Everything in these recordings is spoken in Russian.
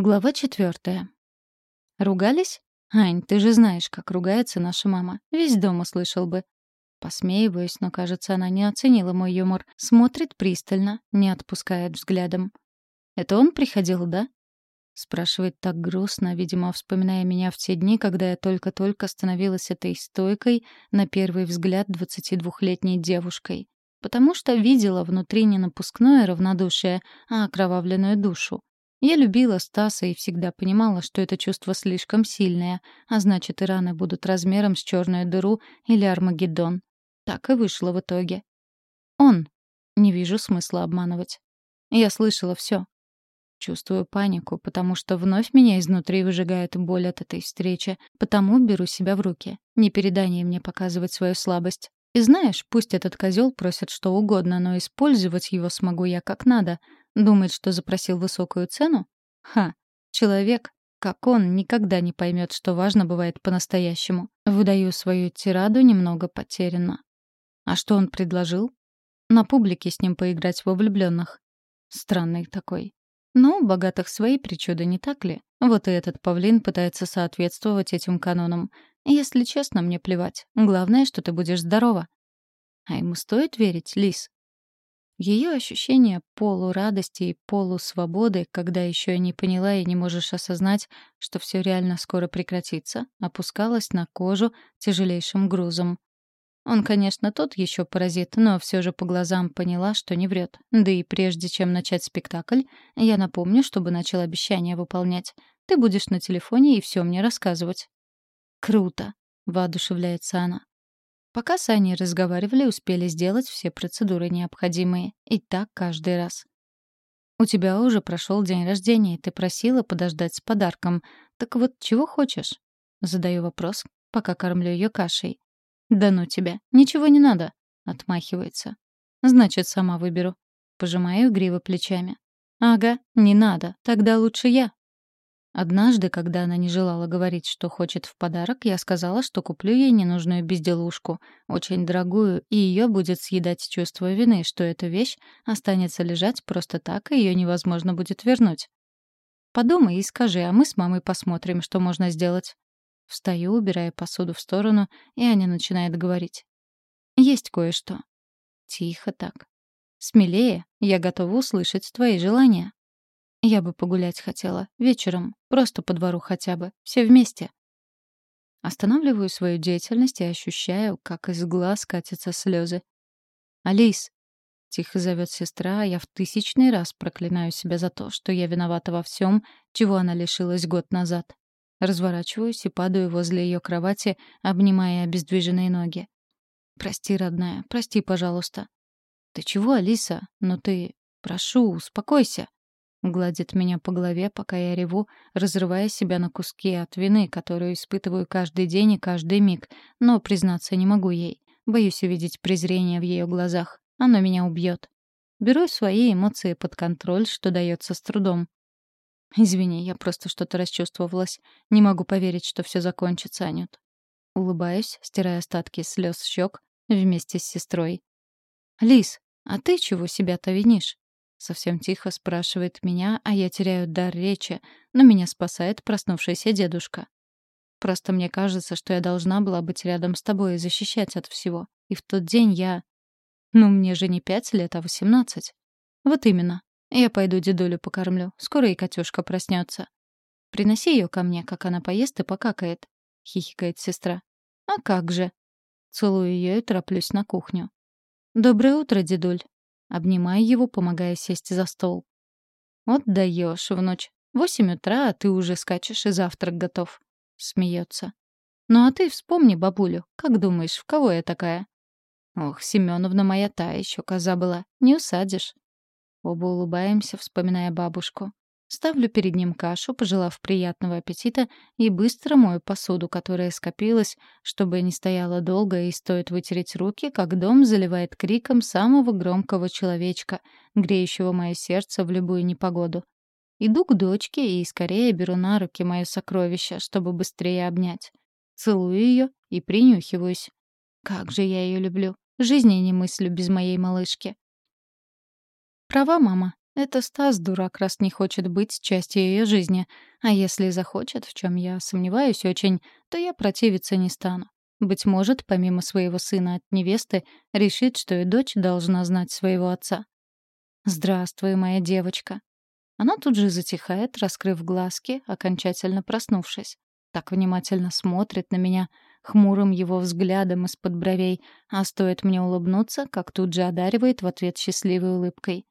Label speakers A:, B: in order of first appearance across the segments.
A: Глава четвертая. Ругались? Ань, ты же знаешь, как ругается наша мама. Весь дом услышал бы. Посмеиваюсь, но, кажется, она не оценила мой юмор. Смотрит пристально, не отпускает взглядом. «Это он приходил, да?» Спрашивает так грустно, видимо, вспоминая меня в те дни, когда я только-только становилась этой стойкой, на первый взгляд, 22-летней девушкой. Потому что видела внутри не напускное равнодушие, а окровавленную душу. Я любила Стаса и всегда понимала, что это чувство слишком сильное, а значит, и раны будут размером с черную дыру или Армагеддон. Так и вышло в итоге. Он. Не вижу смысла обманывать. Я слышала все. Чувствую панику, потому что вновь меня изнутри выжигает боль от этой встречи, потому беру себя в руки. Не передание мне показывать свою слабость. И знаешь, пусть этот козел просит что угодно, но использовать его смогу я как надо — Думает, что запросил высокую цену? Ха, человек, как он, никогда не поймет, что важно бывает по-настоящему. Выдаю свою тираду немного потерянно. А что он предложил? На публике с ним поиграть во влюбленных. Странный такой. Но у богатых свои причуды, не так ли? Вот и этот павлин пытается соответствовать этим канонам. Если честно, мне плевать. Главное, что ты будешь здорова. А ему стоит верить, Лис? Ее ощущение полурадости и полусвободы, когда еще не поняла и не можешь осознать, что все реально скоро прекратится, опускалось на кожу тяжелейшим грузом. Он, конечно, тот еще паразит, но все же по глазам поняла, что не врет. Да и прежде чем начать спектакль, я напомню, чтобы начал обещание выполнять. Ты будешь на телефоне и все мне рассказывать. «Круто!» — воодушевляется она. Пока с Аней разговаривали, успели сделать все процедуры необходимые. И так каждый раз. «У тебя уже прошел день рождения, и ты просила подождать с подарком. Так вот, чего хочешь?» Задаю вопрос, пока кормлю ее кашей. «Да ну тебя, ничего не надо», — отмахивается. «Значит, сама выберу». Пожимаю гривы плечами. «Ага, не надо, тогда лучше я». Однажды, когда она не желала говорить, что хочет в подарок, я сказала, что куплю ей ненужную безделушку, очень дорогую, и ее будет съедать чувство вины, что эта вещь останется лежать просто так, и ее невозможно будет вернуть. Подумай и скажи, а мы с мамой посмотрим, что можно сделать. Встаю, убирая посуду в сторону, и Аня начинает говорить. Есть кое-что. Тихо так. Смелее, я готова услышать твои желания. Я бы погулять хотела. Вечером. Просто по двору хотя бы. Все вместе. Останавливаю свою деятельность и ощущаю, как из глаз катятся слезы. «Алис!» — тихо зовет сестра, а я в тысячный раз проклинаю себя за то, что я виновата во всем, чего она лишилась год назад. Разворачиваюсь и падаю возле ее кровати, обнимая обездвиженные ноги. «Прости, родная, прости, пожалуйста». «Ты чего, Алиса? Ну ты... Прошу, успокойся». Гладит меня по голове, пока я реву, разрывая себя на куски от вины, которую испытываю каждый день и каждый миг, но признаться не могу ей. Боюсь увидеть презрение в ее глазах. Оно меня убьет. Беру свои эмоции под контроль, что дается с трудом. Извини, я просто что-то расчувствовалась. Не могу поверить, что все закончится, Анют. Улыбаюсь, стирая остатки слез щек вместе с сестрой. «Лис, а ты чего себя-то винишь?» Совсем тихо спрашивает меня, а я теряю дар речи, но меня спасает проснувшийся дедушка. Просто мне кажется, что я должна была быть рядом с тобой и защищать от всего. И в тот день я... Ну, мне же не пять лет, а восемнадцать. Вот именно. Я пойду дедулю покормлю. Скоро и Катюшка проснется. Приноси ее ко мне, как она поест и покакает. Хихикает сестра. А как же? Целую ее и тороплюсь на кухню. «Доброе утро, дедуль!» Обнимаю его, помогая сесть за стол. «Вот даешь, внучь. Восемь утра, а ты уже скачешь, и завтрак готов». Смеется. «Ну а ты вспомни бабулю. Как думаешь, в кого я такая?» «Ох, Семеновна моя та еще коза была. Не усадишь». Оба улыбаемся, вспоминая бабушку. Ставлю перед ним кашу, пожелав приятного аппетита, и быстро мою посуду, которая скопилась, чтобы не стояла долго и стоит вытереть руки, как дом заливает криком самого громкого человечка, греющего мое сердце в любую непогоду. Иду к дочке и скорее беру на руки мое сокровище, чтобы быстрее обнять. Целую ее и принюхиваюсь. Как же я ее люблю. Жизни не мыслю без моей малышки. Права, мама. Это Стас, дурак, раз не хочет быть частью ее жизни. А если захочет, в чем я сомневаюсь очень, то я противиться не стану. Быть может, помимо своего сына от невесты, решит, что и дочь должна знать своего отца. «Здравствуй, моя девочка». Она тут же затихает, раскрыв глазки, окончательно проснувшись. Так внимательно смотрит на меня, хмурым его взглядом из-под бровей, а стоит мне улыбнуться, как тут же одаривает в ответ счастливой улыбкой.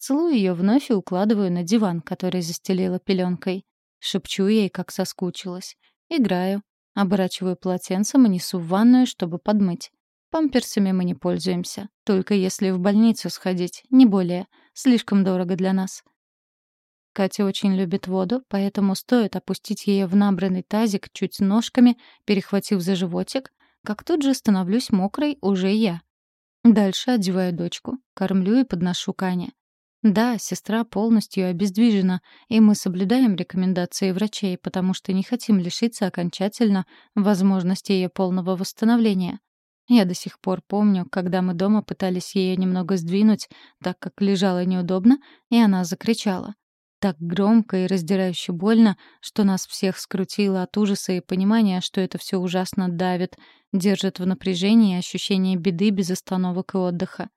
A: Целую ее вновь и укладываю на диван, который застелила пеленкой. Шепчу ей, как соскучилась. Играю. Оборачиваю полотенцем и несу в ванную, чтобы подмыть. Памперсами мы не пользуемся. Только если в больницу сходить, не более. Слишком дорого для нас. Катя очень любит воду, поэтому стоит опустить ее в набранный тазик чуть ножками, перехватив за животик, как тут же становлюсь мокрой уже я. Дальше одеваю дочку, кормлю и подношу Кане. Да, сестра полностью обездвижена, и мы соблюдаем рекомендации врачей, потому что не хотим лишиться окончательно возможности ее полного восстановления. Я до сих пор помню, когда мы дома пытались ее немного сдвинуть, так как лежала неудобно, и она закричала. Так громко и раздирающе больно, что нас всех скрутило от ужаса и понимания, что это все ужасно давит, держит в напряжении ощущение беды без остановок и отдыха.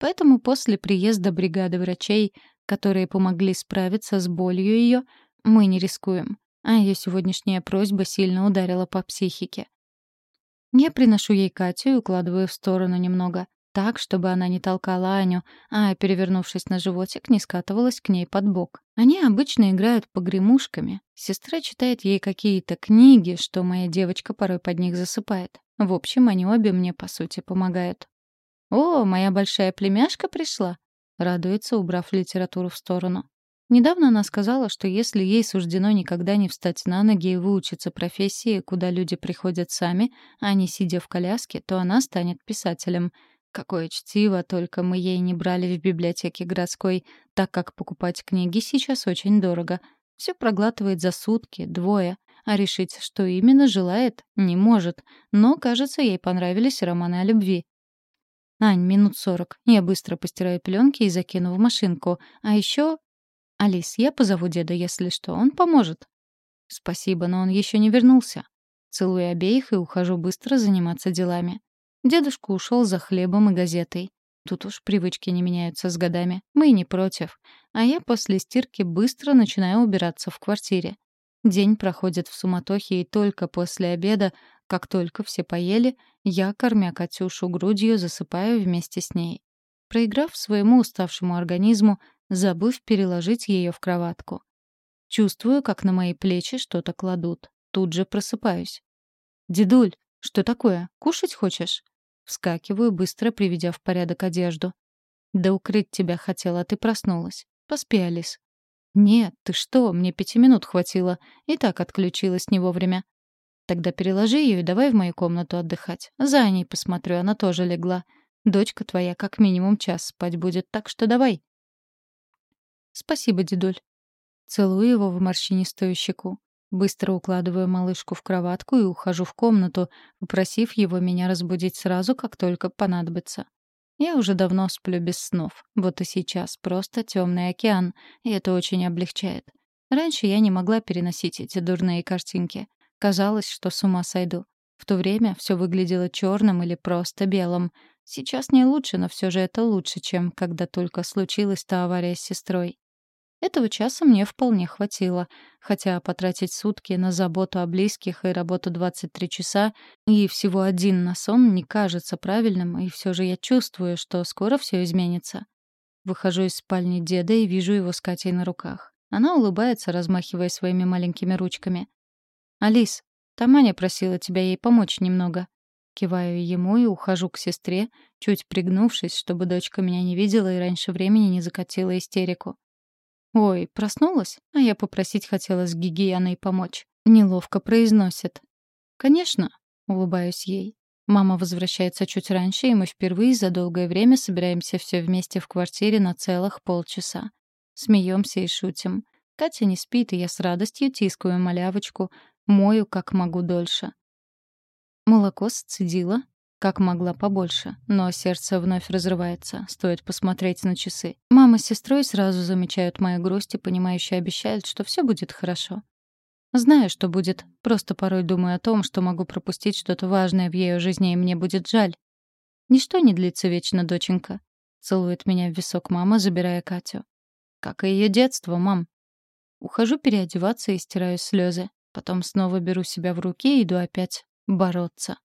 A: Поэтому после приезда бригады врачей, которые помогли справиться с болью ее, мы не рискуем. А ее сегодняшняя просьба сильно ударила по психике. Я приношу ей Катю и укладываю в сторону немного, так, чтобы она не толкала Аню, а, перевернувшись на животик, не скатывалась к ней под бок. Они обычно играют погремушками. Сестра читает ей какие-то книги, что моя девочка порой под них засыпает. В общем, они обе мне, по сути, помогают. «О, моя большая племяшка пришла!» — радуется, убрав литературу в сторону. Недавно она сказала, что если ей суждено никогда не встать на ноги и выучиться профессии, куда люди приходят сами, а не сидя в коляске, то она станет писателем. Какое чтиво, только мы ей не брали в библиотеке городской, так как покупать книги сейчас очень дорого. Все проглатывает за сутки, двое, а решить, что именно желает, не может. Но, кажется, ей понравились романы о любви. «Ань, минут сорок. Я быстро постираю пленки и закину в машинку. А еще...» «Алис, я позову деда, если что. Он поможет». «Спасибо, но он еще не вернулся». Целую обеих и ухожу быстро заниматься делами. Дедушка ушел за хлебом и газетой. Тут уж привычки не меняются с годами. Мы не против. А я после стирки быстро начинаю убираться в квартире. День проходит в суматохе, и только после обеда как только все поели, я, кормя Катюшу грудью, засыпаю вместе с ней. Проиграв своему уставшему организму, забыв переложить ее в кроватку. Чувствую, как на мои плечи что-то кладут. Тут же просыпаюсь. «Дедуль, что такое? Кушать хочешь?» Вскакиваю, быстро приведя в порядок одежду. «Да укрыть тебя хотела, ты проснулась. Поспи, Алис». «Нет, ты что, мне пяти минут хватило. И так отключилась не вовремя. Тогда переложи ее и давай в мою комнату отдыхать. За ней посмотрю, она тоже легла. Дочка твоя как минимум час спать будет, так что давай. Спасибо, дедуль. Целую его в морщинистую щеку. Быстро укладываю малышку в кроватку и ухожу в комнату, попросив его меня разбудить сразу, как только понадобится. Я уже давно сплю без снов. Вот и сейчас просто темный океан, и это очень облегчает. Раньше я не могла переносить эти дурные картинки. Казалось, что с ума сойду. В то время все выглядело черным или просто белым. Сейчас не лучше, но все же это лучше, чем когда только случилась та авария с сестрой. Этого часа мне вполне хватило, хотя потратить сутки на заботу о близких и работу 23 часа и всего один на сон не кажется правильным, и все же я чувствую, что скоро все изменится. Выхожу из спальни деда и вижу его с Катей на руках. Она улыбается, размахивая своими маленькими ручками. «Алис, Таманя просила тебя ей помочь немного». Киваю ему и ухожу к сестре, чуть пригнувшись, чтобы дочка меня не видела и раньше времени не закатила истерику. «Ой, проснулась? А я попросить хотела с гигиеной помочь». Неловко произносит. «Конечно», — улыбаюсь ей. Мама возвращается чуть раньше, и мы впервые за долгое время собираемся все вместе в квартире на целых полчаса. Смеемся и шутим. Катя не спит, и я с радостью тискаю малявочку, Мою как могу дольше. Молоко сцедила. как могла побольше, но сердце вновь разрывается, стоит посмотреть на часы. Мама с сестрой сразу замечают мою грусть и, понимающе обещают, что все будет хорошо. Знаю, что будет, просто порой думаю о том, что могу пропустить что-то важное в ее жизни, и мне будет жаль. Ничто не длится вечно, доченька. Целует меня в висок мама, забирая Катю. Как и ее детство, мам. Ухожу переодеваться и стираю слезы. Потом снова беру себя в руки и иду опять бороться.